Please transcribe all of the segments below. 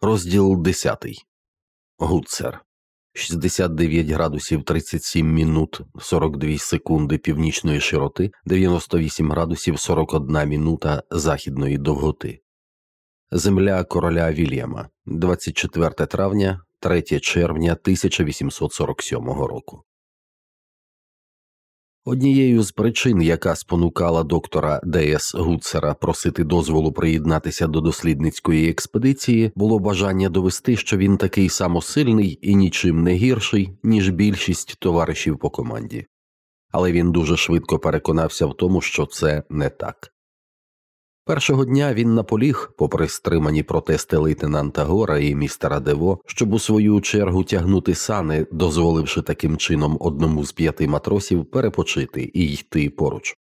Розділ 10. Гуцер 69 градусів 37 мінут 42 секунди північної широти, 98 градусів 41 мінута західної довготи. Земля короля Вільяма 24 травня 3 червня 1847 року. Однією з причин, яка спонукала доктора Д.С. Гуцера просити дозволу приєднатися до дослідницької експедиції, було бажання довести, що він такий самосильний і нічим не гірший, ніж більшість товаришів по команді. Але він дуже швидко переконався в тому, що це не так. Першого дня він наполіг, попри стримані протести лейтенанта Гора і містера Дево, щоб у свою чергу тягнути сани, дозволивши таким чином одному з п'яти матросів перепочити і йти поруч.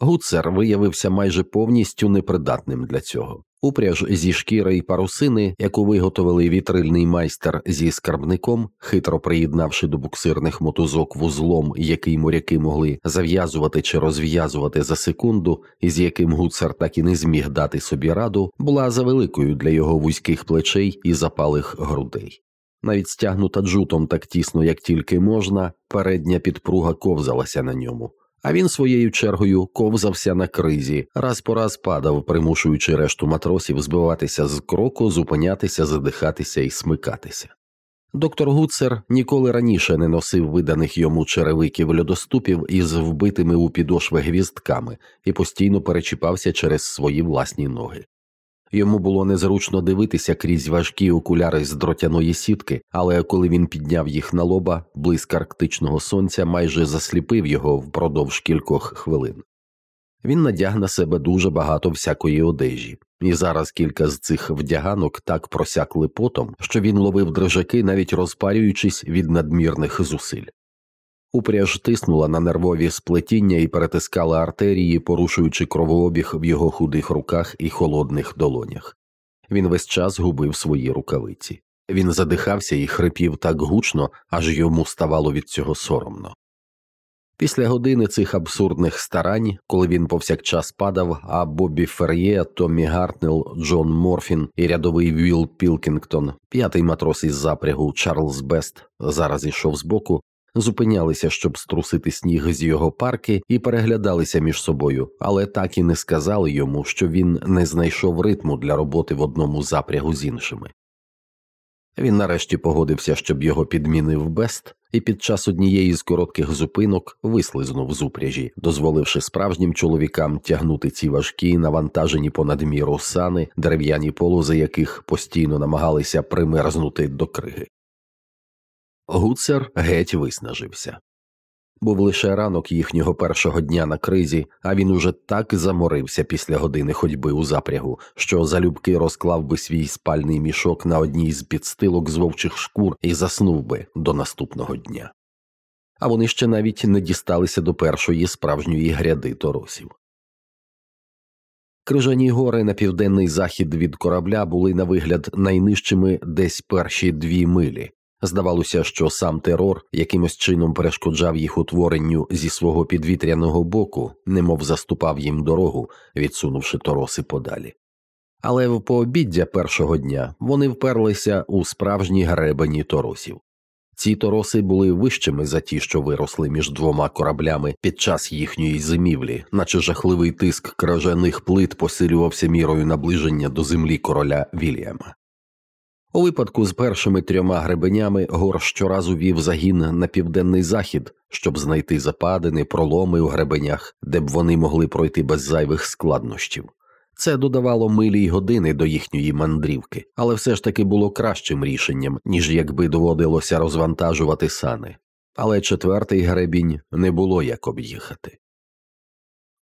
Гуцер виявився майже повністю непридатним для цього. Упряж зі шкіри й парусини, яку виготовили вітрильний майстер зі скарбником, хитро приєднавши до буксирних мотузок вузлом, який моряки могли зав'язувати чи розв'язувати за секунду, і з яким гуцер так і не зміг дати собі раду, була завеликою для його вузьких плечей і запалих грудей. Навіть стягнута джутом так тісно, як тільки можна, передня підпруга ковзалася на ньому а він своєю чергою ковзався на кризі, раз по раз падав, примушуючи решту матросів збиватися з кроку, зупинятися, задихатися і смикатися. Доктор Гуцер ніколи раніше не носив виданих йому черевиків льодоступів із вбитими у підошви гвіздками і постійно перечіпався через свої власні ноги. Йому було незручно дивитися крізь важкі окуляри з дротяної сітки, але коли він підняв їх на лоба, блиск арктичного сонця майже засліпив його впродовж кількох хвилин. Він надяг на себе дуже багато всякої одежі, і зараз кілька з цих вдяганок так просякли потом, що він ловив дрижаки, навіть розпарюючись від надмірних зусиль. Упряж тиснула на нервові сплетіння і перетискала артерії, порушуючи кровообіг в його худих руках і холодних долонях. Він весь час губив свої рукавиці. Він задихався і хрипів так гучно, аж йому ставало від цього соромно. Після години цих абсурдних старань, коли він повсякчас падав, а Бобі Фер'є, Томмі Гартнел, Джон Морфін і рядовий Вілл Пілкінгтон, п'ятий матрос із запрягу Чарльз Бест, зараз ішов збоку, зупинялися, щоб струсити сніг з його парки, і переглядалися між собою, але так і не сказали йому, що він не знайшов ритму для роботи в одному запрягу з іншими. Він нарешті погодився, щоб його підмінив Бест, і під час однієї з коротких зупинок вислизнув з упряжі, дозволивши справжнім чоловікам тягнути ці важкі, навантажені понад міру сани, дерев'яні полози яких постійно намагалися примерзнути до криги. Гуцер геть виснажився. Був лише ранок їхнього першого дня на кризі, а він уже так заморився після години ходьби у запрягу, що залюбки розклав би свій спальний мішок на одній з підстилок з вовчих шкур і заснув би до наступного дня. А вони ще навіть не дісталися до першої справжньої гряди торосів. Крижані гори на південний захід від корабля були на вигляд найнижчими десь перші дві милі, Здавалося, що сам терор якимось чином перешкоджав їх утворенню зі свого підвітряного боку, немов заступав їм дорогу, відсунувши тороси подалі. Але в пообіддя першого дня вони вперлися у справжні гребені торосів. Ці тороси були вищими за ті, що виросли між двома кораблями під час їхньої зимівлі, наче жахливий тиск кражаних плит посилювався мірою наближення до землі короля Вільяма. У випадку з першими трьома гребенями гор щоразу вів загін на південний захід, щоб знайти западини, проломи у гребенях, де б вони могли пройти без зайвих складнощів. Це додавало милі й години до їхньої мандрівки, але все ж таки було кращим рішенням, ніж якби доводилося розвантажувати сани. Але четвертий гребінь не було як об'їхати.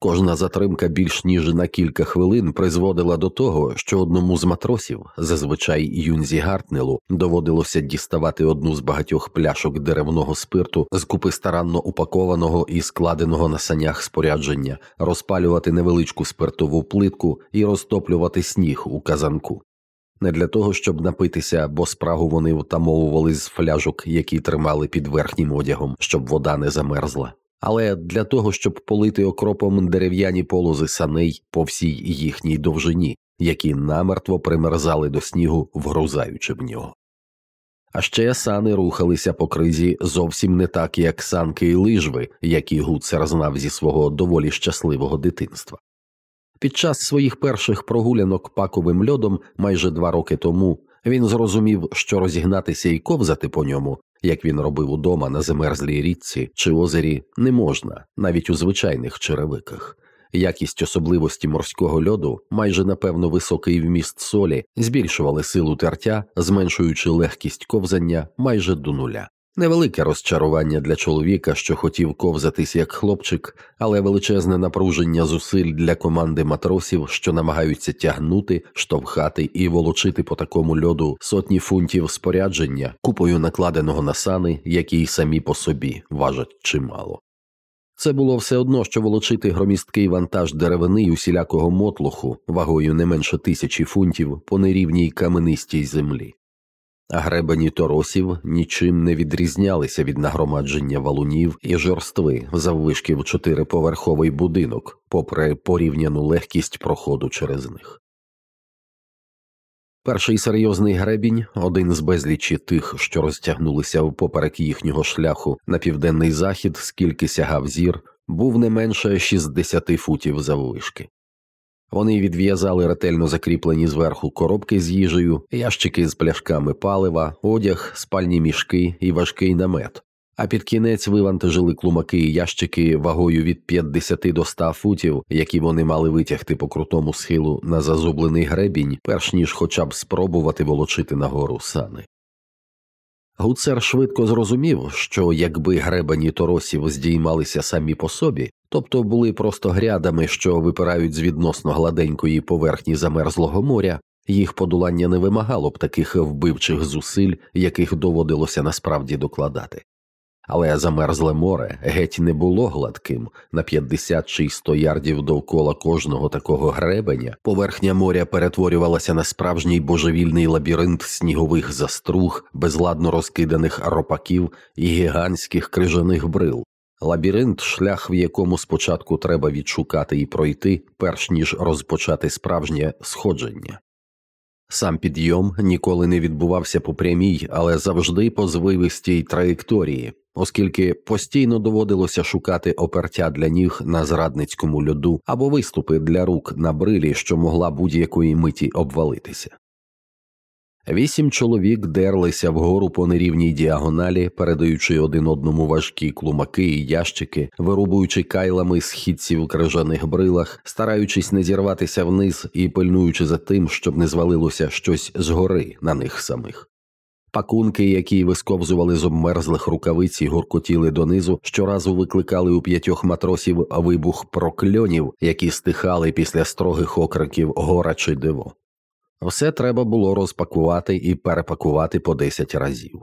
Кожна затримка більш ніж на кілька хвилин призводила до того, що одному з матросів, зазвичай юнзі Гартнелу, доводилося діставати одну з багатьох пляшок деревного спирту з купи старанно упакованого і складеного на санях спорядження, розпалювати невеличку спиртову плитку і розтоплювати сніг у казанку. Не для того, щоб напитися, бо спрагу вони втамовували з фляжок, які тримали під верхнім одягом, щоб вода не замерзла але для того, щоб полити окропом дерев'яні полози саней по всій їхній довжині, які намертво примерзали до снігу, вгрузаючи в нього. А ще сани рухалися по кризі зовсім не так, як санки і лижви, які Гуцер знав зі свого доволі щасливого дитинства. Під час своїх перших прогулянок паковим льодом майже два роки тому він зрозумів, що розігнатися і ковзати по ньому, як він робив удома на замерзлій річці чи озері, не можна, навіть у звичайних черевиках. Якість особливості морського льоду, майже напевно високий вміст солі, збільшували силу тертя, зменшуючи легкість ковзання майже до нуля. Невелике розчарування для чоловіка, що хотів ковзатись як хлопчик, але величезне напруження зусиль для команди матросів, що намагаються тягнути, штовхати і волочити по такому льоду сотні фунтів спорядження, купою накладеного на сани, які й самі по собі важать чимало. Це було все одно, що волочити громісткий вантаж деревини й усілякого мотлуху вагою не менше тисячі фунтів по нерівній каменистій землі. Гребені торосів нічим не відрізнялися від нагромадження валунів і жорстви заввишки в чотириповерховий будинок, попри порівняну легкість проходу через них. Перший серйозний гребінь, один з безлічі тих, що розтягнулися впоперек їхнього шляху на південний захід, скільки сягав зір, був не менше 60 футів заввишки. Вони відв'язали ретельно закріплені зверху коробки з їжею, ящики з пляшками палива, одяг, спальні мішки і важкий намет, а під кінець вивантажили клумаки і ящики вагою від 50 до 100 футів, які вони мали витягти по крутому схилу на зазублений гребінь, перш ніж хоча б спробувати волочити нагору сани. Гуцер швидко зрозумів, що якби гребані торосів здіймалися самі по собі, тобто були просто грядами, що випирають з відносно гладенької поверхні замерзлого моря, їх подолання не вимагало б таких вбивчих зусиль, яких доводилося насправді докладати. Але замерзле море геть не було гладким на 50 чи 100 ярдів довкола кожного такого гребеня. Поверхня моря перетворювалася на справжній божевільний лабіринт снігових заструг, безладно розкиданих ропаків і гігантських крижаних брил. Лабіринт, шлях, в якому спочатку треба відшукати і пройти, перш ніж розпочати справжнє сходження. Сам підйом ніколи не відбувався по прямій, але завжди по звивистій траєкторії, оскільки постійно доводилося шукати опертя для ніг на зрадницькому льоду або виступи для рук на брилі, що могла будь-якої миті обвалитися. Вісім чоловік дерлися вгору по нерівній діагоналі, передаючи один одному важкі клумаки і ящики, вирубуючи кайлами східці в крижаних брилах, стараючись не зірватися вниз і пильнуючи за тим, щоб не звалилося щось згори на них самих. Пакунки, які висковзували з обмерзлих рукавиць і гуркотіли донизу, щоразу викликали у п'ятьох матросів вибух прокльонів, які стихали після строгих окриків гора чи диво. Все треба було розпакувати і перепакувати по десять разів.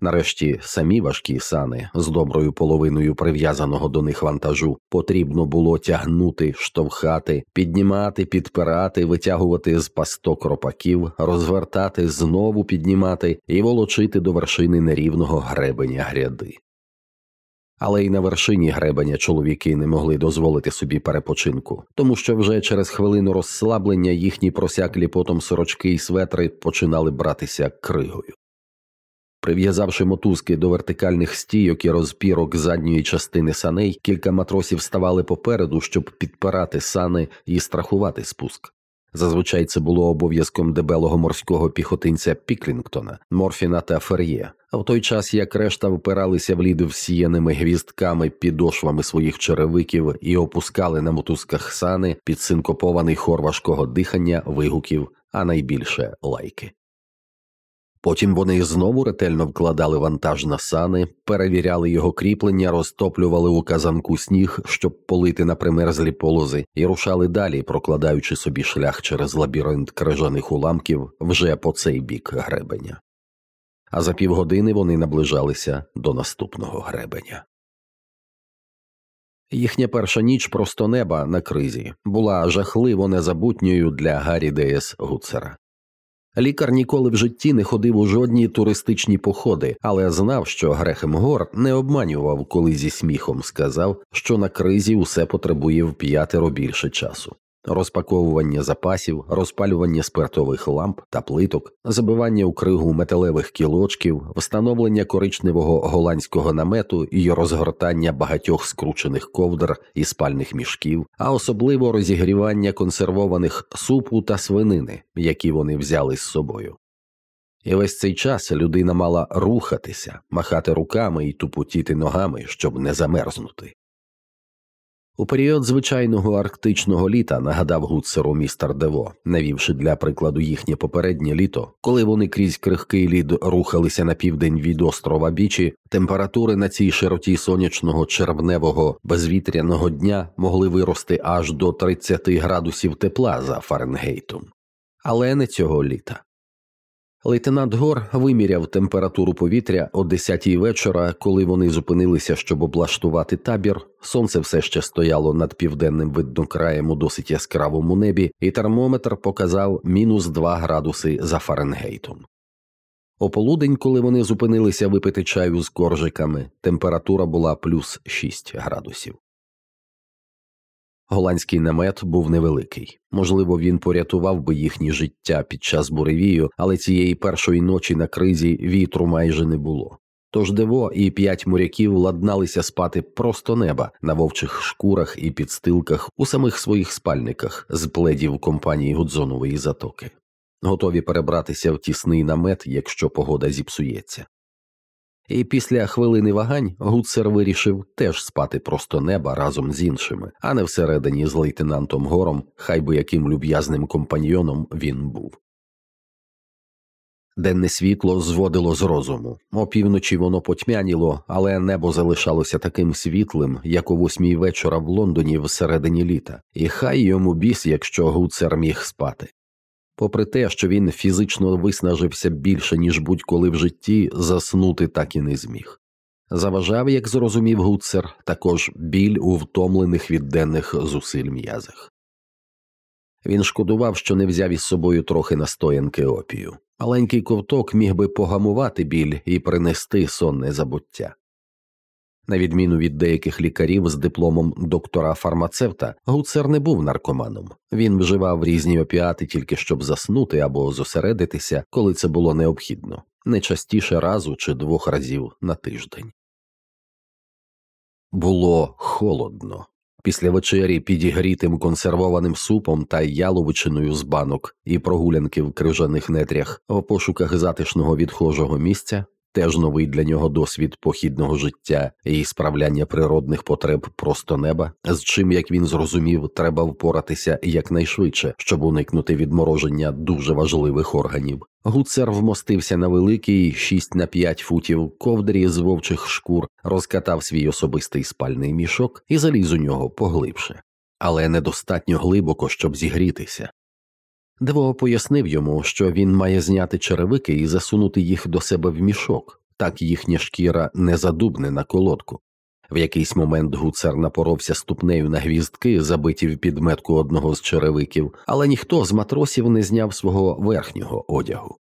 Нарешті самі важкі сани з доброю половиною прив'язаного до них вантажу потрібно було тягнути, штовхати, піднімати, підпирати, витягувати з пасток ропаків, розвертати, знову піднімати і волочити до вершини нерівного гребеня гряди. Але й на вершині гребеня чоловіки не могли дозволити собі перепочинку, тому що вже через хвилину розслаблення їхні просяклі потом сорочки й светри починали братися кригою. Прив'язавши мотузки до вертикальних стійок і розпірок задньої частини саней, кілька матросів ставали попереду, щоб підпирати сани і страхувати спуск. Зазвичай це було обов'язком дебелого морського піхотинця Піклінгтона, Морфіна та Фер'є, а в той час як решта впиралися в лід всіяними гвістками підошвами своїх черевиків і опускали на мотузках сани під синкопований хор важкого дихання, вигуків, а найбільше лайки. Потім вони знову ретельно вкладали вантаж на сани, перевіряли його кріплення, розтоплювали у казанку сніг, щоб полити на примерзлі полози, і рушали далі, прокладаючи собі шлях через лабіринт крижаних уламків вже по цей бік гребеня. А за півгодини вони наближалися до наступного гребеня. Їхня перша ніч просто неба на кризі була жахливо незабутньою для Гаррі Деєс Гуцера. Лікар ніколи в житті не ходив у жодні туристичні походи, але знав, що Грехем Гор не обманював, коли зі сміхом сказав, що на кризі усе потребує в п'ятеро більше часу. Розпаковування запасів, розпалювання спиртових ламп та плиток, забивання у кригу металевих кілочків, встановлення коричневого голландського намету і розгортання багатьох скручених ковдр і спальних мішків, а особливо розігрівання консервованих супу та свинини, які вони взяли з собою. І весь цей час людина мала рухатися, махати руками і тупотіти ногами, щоб не замерзнути. У період звичайного арктичного літа нагадав Гуцеру містер Дево, навівши для прикладу їхнє попереднє літо, коли вони крізь крихкий лід рухалися на південь від острова Бічі, температури на цій широті сонячного червневого безвітряного дня могли вирости аж до 30 градусів тепла за Фаренгейтом. Але не цього літа. Лейтенант Гор виміряв температуру повітря о 10 вечора, коли вони зупинилися, щоб облаштувати табір. Сонце все ще стояло над південним виднокраєм у досить яскравому небі, і термометр показав мінус 2 градуси за Фаренгейтом. О полудень, коли вони зупинилися випити чаю з коржиками, температура була плюс 6 градусів. Голландський намет був невеликий. Можливо, він порятував би їхнє життя під час буревію, але цієї першої ночі на кризі вітру майже не було. Тож Дево і п'ять моряків ладналися спати просто неба на вовчих шкурах і підстилках у самих своїх спальниках з пледів компанії Гудзонової затоки, готові перебратися в тісний намет, якщо погода зіпсується. І після хвилини вагань Гуцер вирішив теж спати просто неба разом з іншими, а не всередині з лейтенантом Гором, хай би яким люб'язним компаньйоном він був. Денне світло зводило з розуму. Опівночі воно потьмяніло, але небо залишалося таким світлим, як о восьмій вечора в Лондоні всередині літа, і хай йому біс, якщо Гуцер міг спати. Попри те, що він фізично виснажився більше, ніж будь-коли в житті, заснути так і не зміг. Заважав, як зрозумів Гуцер, також біль у втомлених від денних зусиль м'язах. Він шкодував, що не взяв із собою трохи настоянки опію. Маленький ковток міг би погамувати біль і принести сонне забуття. На відміну від деяких лікарів з дипломом доктора фармацевта, Гуцер не був наркоманом. Він вживав різні опіати тільки щоб заснути або зосередитися, коли це було необхідно, не частіше разу чи двох разів на тиждень. Було холодно. Після вечері підігрітим консервованим супом та яловичиною з банок і прогулянки в крижаних нетрях в пошуках затишного відхожого місця теж новий для нього досвід похідного життя і справляння природних потреб просто неба, з чим, як він зрозумів, треба впоратися якнайшвидше, щоб уникнути відмороження дуже важливих органів. Гуцер вмостився на великий 6 на 5 футів ковдрі з вовчих шкур, розкатав свій особистий спальний мішок і заліз у нього поглибше, але недостатньо глибоко, щоб зігрітися. Дево пояснив йому, що він має зняти черевики і засунути їх до себе в мішок, так їхня шкіра не задубне на колодку. В якийсь момент гуцер напоровся ступнею на гвіздки, забиті в підметку одного з черевиків, але ніхто з матросів не зняв свого верхнього одягу.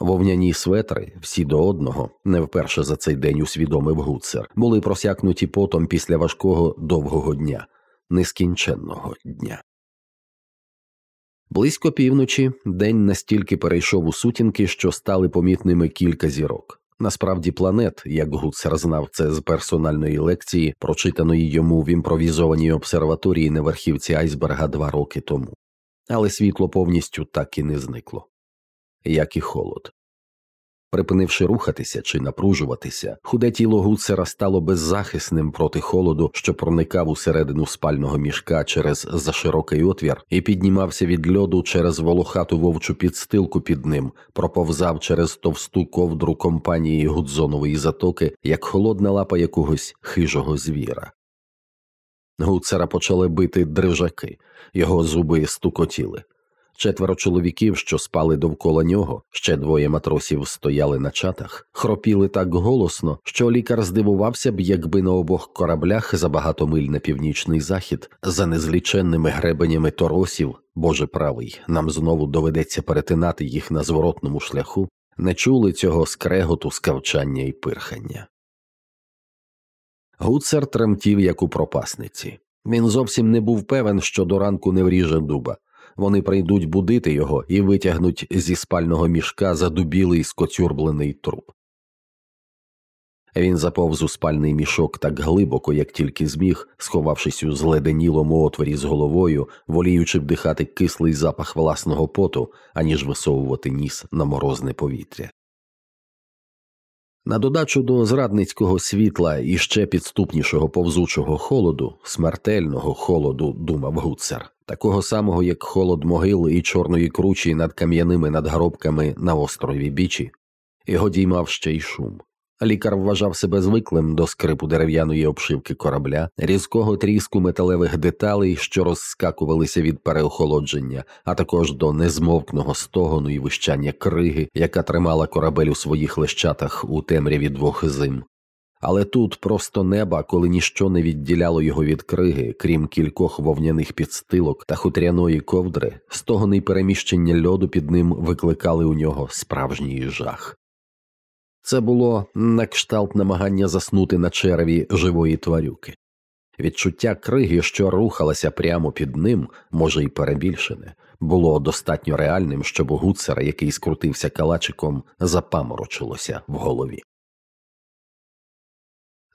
Вовняні светри, всі до одного, не вперше за цей день усвідомив гуцер, були просякнуті потом після важкого довгого дня, нескінченного дня. Близько півночі день настільки перейшов у сутінки, що стали помітними кілька зірок. Насправді, планет, як Гуцер знав це з персональної лекції, прочитаної йому в імпровізованій обсерваторії на верхівці Айсберга два роки тому, але світло повністю так і не зникло, як і холод. Припинивши рухатися чи напружуватися, худе тіло гуцера стало беззахисним проти холоду, що проникав усередину спального мішка через заширокий отвір, і піднімався від льоду через волохату вовчу підстилку під ним, проповзав через товсту ковдру компанії Гудзонової затоки, як холодна лапа якогось хижого звіра. Гуцера почали бити дрижаки, його зуби стукотіли. Четверо чоловіків, що спали довкола нього, ще двоє матросів стояли на чатах, хропіли так голосно, що лікар здивувався б, якби на обох кораблях за багато миль на північний захід, за незліченними гребенями торосів, Боже правий, нам знову доведеться перетинати їх на зворотному шляху, не чули цього скреготу, скавчання і пирхання. Гуцер тремтів, як у пропасниці. Він зовсім не був певен, що до ранку не вріже дуба. Вони прийдуть будити його і витягнуть зі спального мішка задубілий скоцюрблений труп. Він заповз у спальний мішок так глибоко, як тільки зміг, сховавшись у зледенілому отворі з головою, воліючи вдихати кислий запах власного поту, аніж висовувати ніс на морозне повітря. На додачу до зрадницького світла і ще підступнішого повзучого холоду, смертельного холоду, думав гуцер, такого самого, як холод могил і чорної кручі над кам'яними надгробками на острові Бічі, його діймав ще й шум. Лікар вважав себе звиклим до скрипу дерев'яної обшивки корабля, різкого тріску металевих деталей, що розскакувалися від переохолодження, а також до незмовкного стогону і вищання криги, яка тримала корабель у своїх лещатах у темряві двох зим. Але тут просто неба, коли ніщо не відділяло його від криги, крім кількох вовняних підстилок та хутряної ковдри, стогони переміщення льоду під ним викликали у нього справжній жах. Це було на кшталт намагання заснути на череві живої тварюки. Відчуття криги, що рухалася прямо під ним, може й перебільшене, було достатньо реальним, щоб гуцера, який скрутився калачиком, запаморочилося в голові.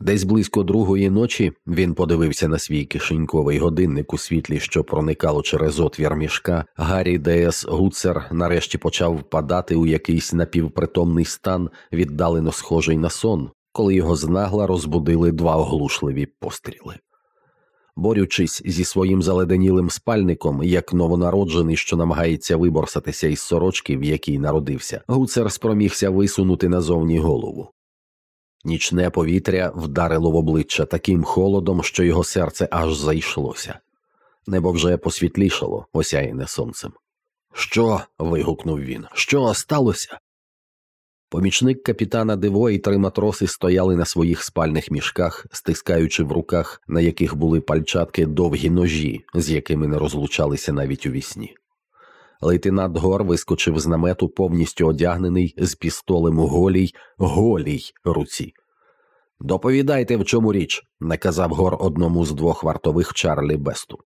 Десь близько другої ночі він подивився на свій кишеньковий годинник у світлі, що проникало через отвір мішка. Гаррі Д.С. Гуцер нарешті почав впадати у якийсь напівпритомний стан, віддалено схожий на сон, коли його знагла розбудили два оглушливі постріли. Борючись зі своїм заледенілим спальником, як новонароджений, що намагається виборсатися із сорочки, в якій народився, гуцер спромігся висунути назовні голову. Нічне повітря вдарило в обличчя таким холодом, що його серце аж зайшлося. Небо вже посвітлішало, осяяне сонцем. Що? вигукнув він. Що сталося? Помічник капітана Диво і три матроси стояли на своїх спальних мішках, стискаючи в руках, на яких були пальчатки довгі ножі, з якими не розлучалися навіть у вісні. Лейтенант Гор вискочив з намету повністю одягнений з пістолем у голій, голій руці. Доповідайте, в чому річ, наказав Гор одному з двох вартових Чарлі Бесту.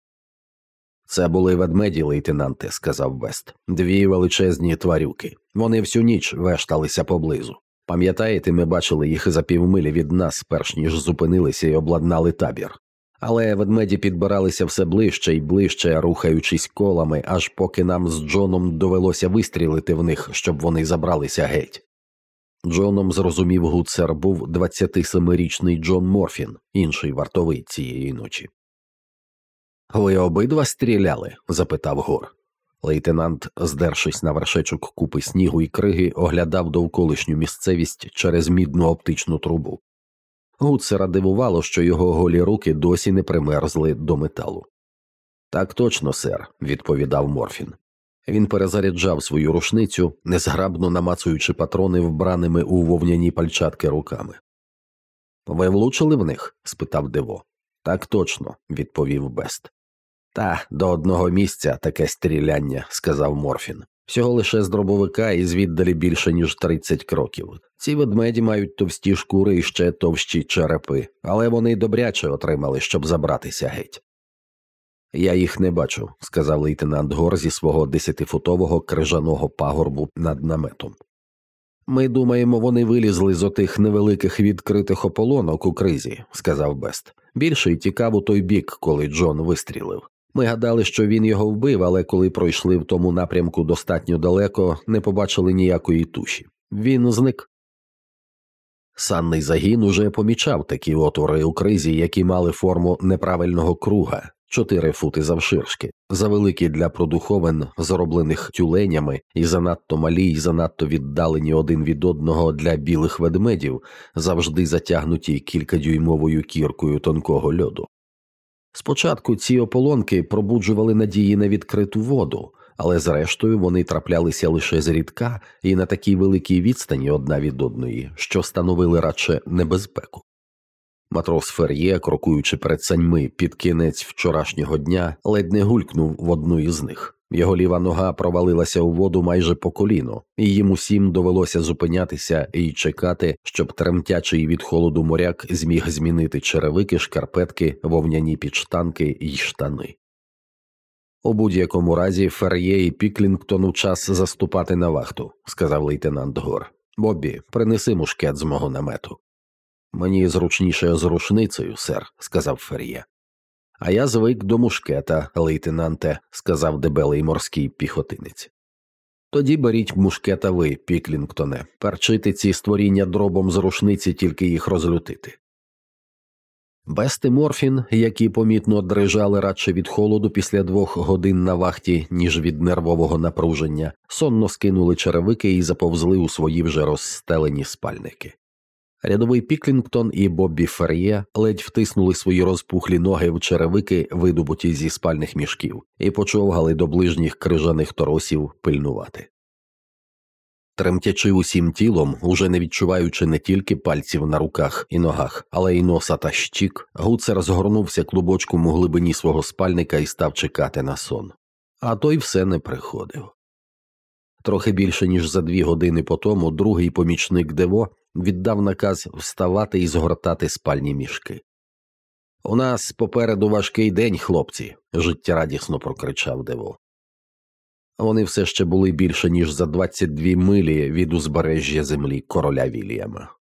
Це були ведмеді, лейтенанте, сказав Бест, дві величезні тварюки. Вони всю ніч вешталися поблизу. Пам'ятаєте, ми бачили їх за півмилі від нас, перш ніж зупинилися і обладнали табір. Але ведмеді підбиралися все ближче і ближче, рухаючись колами, аж поки нам з Джоном довелося вистрілити в них, щоб вони забралися геть. Джоном зрозумів гуцер був 27-річний Джон Морфін, інший вартовий цієї ночі. Ви обидва стріляли? запитав Гор. Лейтенант, здершись на вершечок купи снігу і криги, оглядав довколишню місцевість через мідну оптичну трубу. Гуцера дивувало, що його голі руки досі не примерзли до металу. Так точно, сер, відповідав Морфін. Він перезаряджав свою рушницю, незграбно намацуючи патрони вбраними у вовняні пальчатки руками. Ви влучили в них? спитав диво. Так точно, відповів Бест. Та до одного місця таке стріляння, сказав Морфін. Всього лише з дробовика і звіддалі більше, ніж 30 кроків. Ці ведмеді мають товсті шкури і ще товщі черепи, але вони добряче отримали, щоб забратися геть. Я їх не бачу, сказав лейтенант Гор зі свого десятифутового крижаного пагорбу над наметом. Ми думаємо, вони вилізли з отих невеликих відкритих ополонок у кризі, сказав Бест. Більший тікав у той бік, коли Джон вистрілив. Ми гадали, що він його вбив, але коли пройшли в тому напрямку достатньо далеко, не побачили ніякої туші. Він зник. Санний загін уже помічав такі отвори у кризі, які мали форму неправильного круга, чотири фути завширшки, завеликі для продуховин, зароблених тюленями, і занадто малі, і занадто віддалені один від одного для білих ведмедів, завжди затягнуті кількадюймовою кіркою тонкого льоду. Спочатку ці ополонки пробуджували надії на відкриту воду, але зрештою вони траплялися лише зрідка і на такій великій відстані одна від одної, що становили радше небезпеку. Матрос Фер'є, крокуючи перед саньми під кінець вчорашнього дня, ледь не гулькнув в одну із них. Його ліва нога провалилася у воду майже по коліно, і їм усім довелося зупинятися і чекати, щоб тремтячий від холоду моряк зміг змінити черевики, шкарпетки, вовняні підштанки й штани. У будь-якому разі Фер'є і Піклінгтону час заступати на вахту, сказав лейтенант Гор. Боббі, принеси мушкет з мого намету. Мені зручніше з рушницею, сер, сказав Фер'є. А я звик до мушкета, лейтенанте, сказав дебелий морський піхотинець. Тоді беріть мушкета ви, Піклінгтоне, перчити ці створіння дробом з рушниці, тільки їх розлютити. Бест і Морфін, які помітно дрижали радше від холоду після двох годин на вахті, ніж від нервового напруження, сонно скинули черевики і заповзли у свої вже розстелені спальники. Рядовий Піклінгтон і Боббі Фер'є ледь втиснули свої розпухлі ноги в черевики, видобуті зі спальних мішків, і почовгали до ближніх крижаних торосів пильнувати. Тремтячи усім тілом, уже не відчуваючи не тільки пальців на руках і ногах, але й носа та щік, гуцер згорнувся клубочком у глибині свого спальника і став чекати на сон. А той все не приходив. Трохи більше ніж за дві години по тому другий помічник Дево віддав наказ вставати і згортати спальні мішки. У нас попереду важкий день, хлопці, життєрадісно прокричав Девол. Вони все ще були більше ніж за 22 милі від узбережжя землі короля Вільяма.